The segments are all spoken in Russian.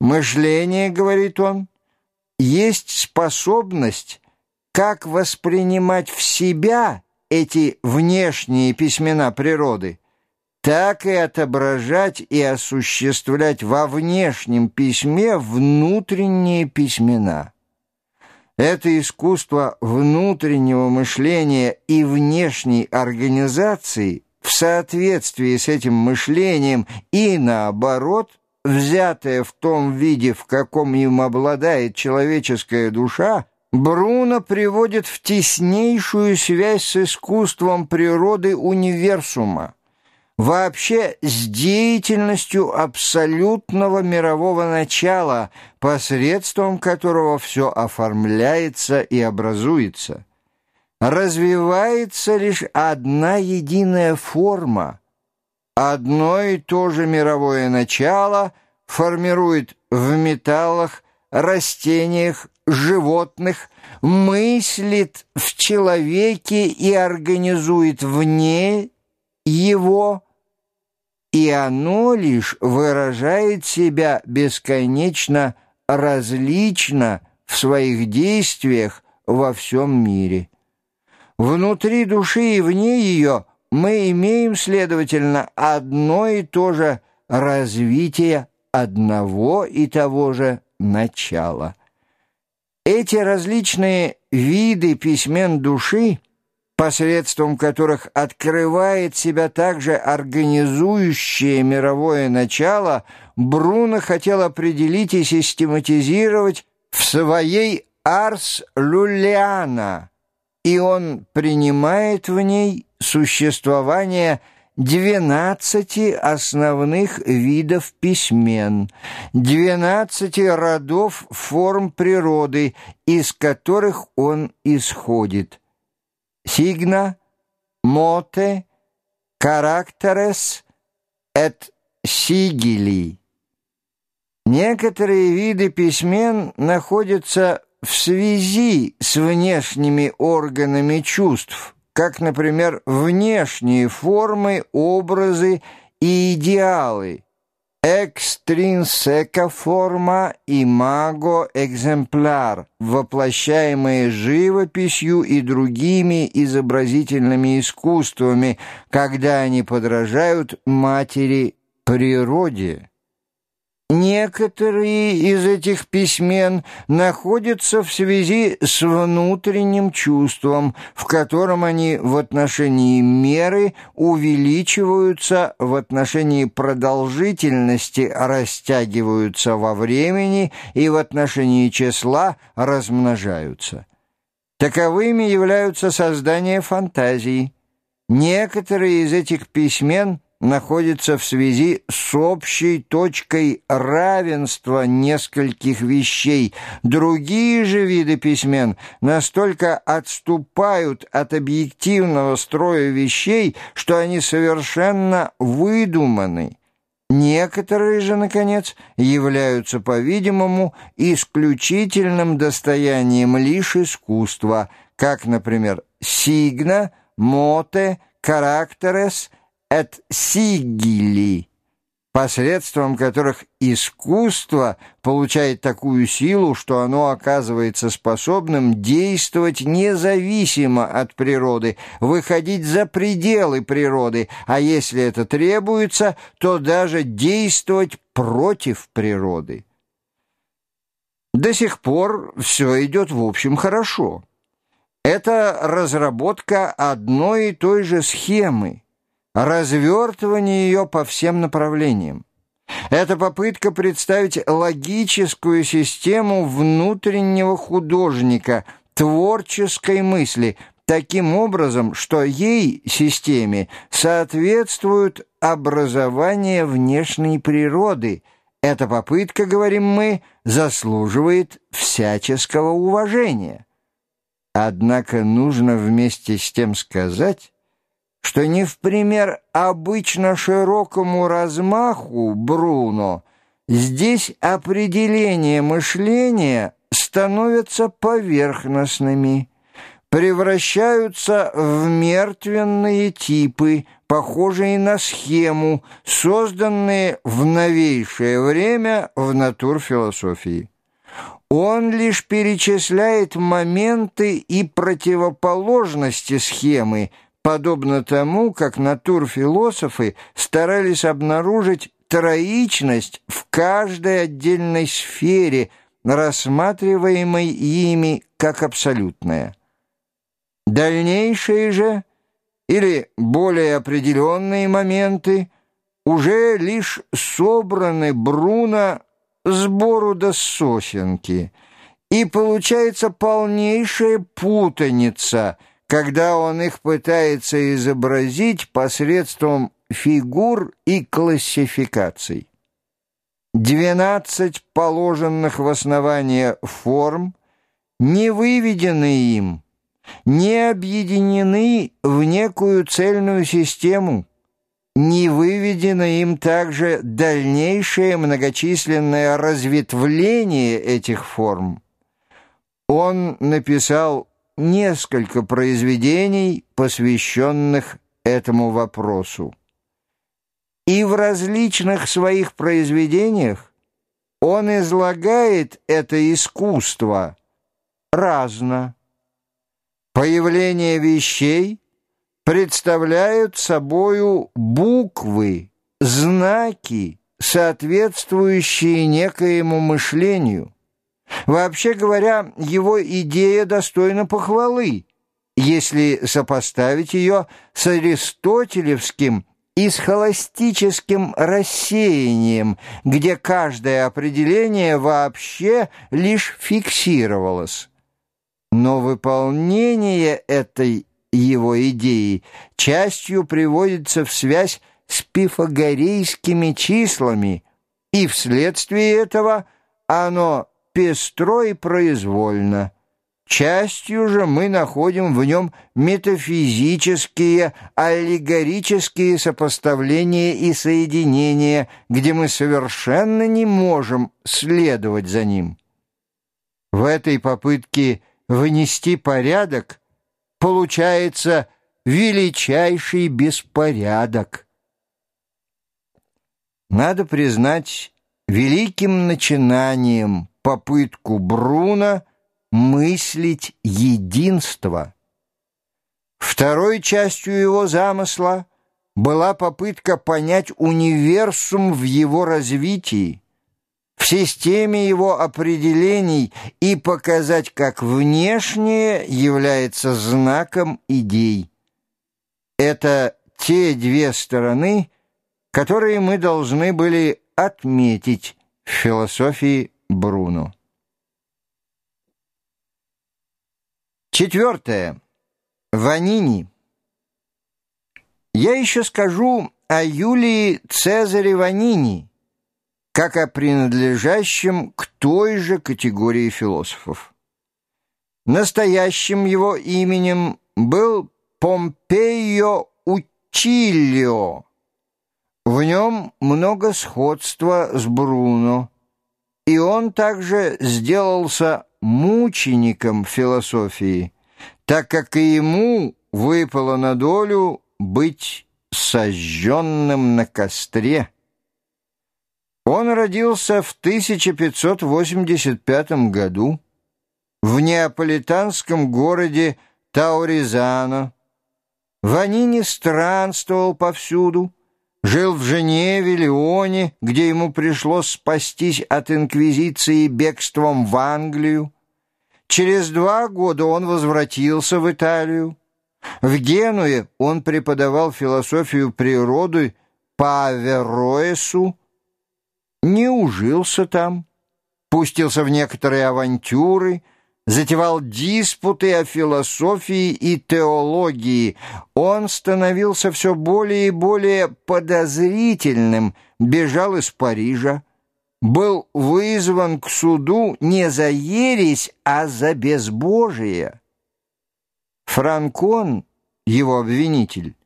Мышление, говорит он, есть способность как воспринимать в себя эти внешние письмена природы, так и отображать и осуществлять во внешнем письме внутренние письмена. Это искусство внутреннего мышления и внешней организации в соответствии с этим мышлением и наоборот, взятое в том виде, в каком им обладает человеческая душа, Бруно приводит в теснейшую связь с искусством природы универсума, вообще с деятельностью абсолютного мирового начала, посредством которого все оформляется и образуется. Развивается лишь одна единая форма. Одно и то же мировое начало формирует в металлах, растениях, животных, мыслит в человеке и организует вне его, и оно лишь выражает себя бесконечно различно в своих действиях во всем мире. Внутри души и вне ее мы имеем, следовательно, одно и то же развитие одного и того же начала. Эти различные виды письмен души, посредством которых открывает себя также организующее мировое начало, Бруно хотел определить и систематизировать в своей «Арс Люлиана», и он принимает в ней существование – двенадцати основных видов письмен, двенадцати родов форм природы, из которых он исходит. Сигна, моте, характерес, эт сигили. Некоторые виды письмен находятся в связи с внешними органами чувств – как, например, внешние формы, образы и идеалы, экстринсека форма и маго экземпляр, воплощаемые живописью и другими изобразительными искусствами, когда они подражают матери природе. Некоторые из этих письмен находятся в связи с внутренним чувством, в котором они в отношении меры увеличиваются, в отношении продолжительности растягиваются во времени и в отношении числа размножаются. Таковыми являются создания фантазии. Некоторые из этих письмен – находится в связи с общей точкой равенства нескольких вещей. Другие же виды письмен настолько отступают от объективного строя вещей, что они совершенно выдуманы. Некоторые же, наконец, являются, по-видимому, исключительным достоянием лишь искусства, как, например, «сигна», «моте», «карактерес», от сигили, посредством которых искусство получает такую силу, что оно оказывается способным действовать независимо от природы, выходить за пределы природы, а если это требуется, то даже действовать против природы. До сих пор все идет в общем хорошо. Это разработка одной и той же схемы, развертывание ее по всем направлениям. Это попытка представить логическую систему внутреннего художника, творческой мысли, таким образом, что ей, системе, соответствует образование внешней природы. Эта попытка, говорим мы, заслуживает всяческого уважения. Однако нужно вместе с тем сказать, что не в пример обычно широкому размаху Бруно здесь определения мышления становятся поверхностными. превращаются в мертвенные типы, похожие на схему, созданные в новейшее время в натурфилософии. Он лишь перечисляет моменты и противоположности схемы, подобно тому, как натурфилософы старались обнаружить троичность в каждой отдельной сфере, рассматриваемой ими как абсолютная. Дальнейшие же или более определенные моменты уже лишь собраны Бруно сбору до сосенки, и получается полнейшая путаница, когда он их пытается изобразить посредством фигур и классификаций. Двенадцать положенных в основание форм не выведены им, не объединены в некую цельную систему, не выведено им также дальнейшее многочисленное разветвление этих форм. Он написал несколько произведений, посвященных этому вопросу. И в различных своих произведениях он излагает это искусство разно. Появление вещей представляют собою буквы, знаки, соответствующие некоему мышлению. Вообще говоря, его идея достойна похвалы, если сопоставить ее с аристотелевским и с холостическим рассеянием, где каждое определение вообще лишь фиксировалось. Но выполнение этой его идеи частью приводится в связь с пифагорейскими числами, и вследствие этого оно пестро и произвольно. Частью же мы находим в нем метафизические, аллегорические сопоставления и соединения, где мы совершенно не можем следовать за ним. В этой попытке внести порядок получается величайший беспорядок. Надо признать великим начинанием попытку Бруна мыслить единство. Второй частью его замысла была попытка понять универсум в его развитии, в системе его определений и показать, как внешнее является знаком идей. Это те две стороны, которые мы должны были отметить в философии Бруно. Четвертое. Ванини. Я еще скажу о Юлии Цезаре Ванини, как о принадлежащем к той же категории философов. Настоящим его именем был Помпео Учильо. В нем много сходства с Бруно, и он также сделался мучеником философии, так как и ему выпало на долю быть сожженным на костре. Он родился в 1585 году в неаполитанском городе Тауризано. Ванини странствовал повсюду, Жил в Женеве, Лионе, где ему пришлось спастись от инквизиции бегством в Англию. Через два года он возвратился в Италию. В Генуе он преподавал философию природы по Авероэсу, не ужился там, пустился в некоторые авантюры, затевал диспуты о философии и теологии. Он становился все более и более подозрительным, бежал из Парижа, был вызван к суду не за ересь, а за безбожие. Франкон, его обвинитель,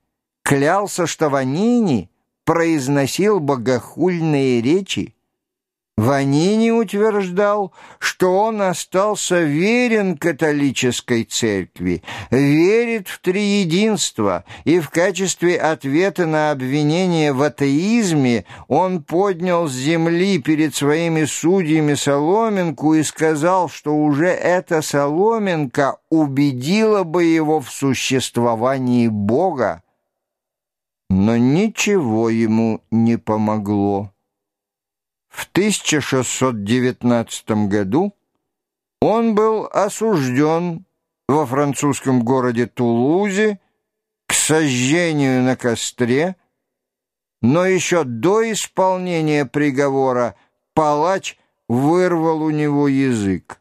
клялся, что Ванини произносил богохульные речи, Ванини утверждал, что он остался верен католической церкви, верит в триединство, и в качестве ответа на обвинение в атеизме он поднял с земли перед своими судьями соломинку и сказал, что уже эта соломинка убедила бы его в существовании Бога. Но ничего ему не помогло. В 1619 году он был осужден во французском городе Тулузе к сожжению на костре, но еще до исполнения приговора палач вырвал у него язык.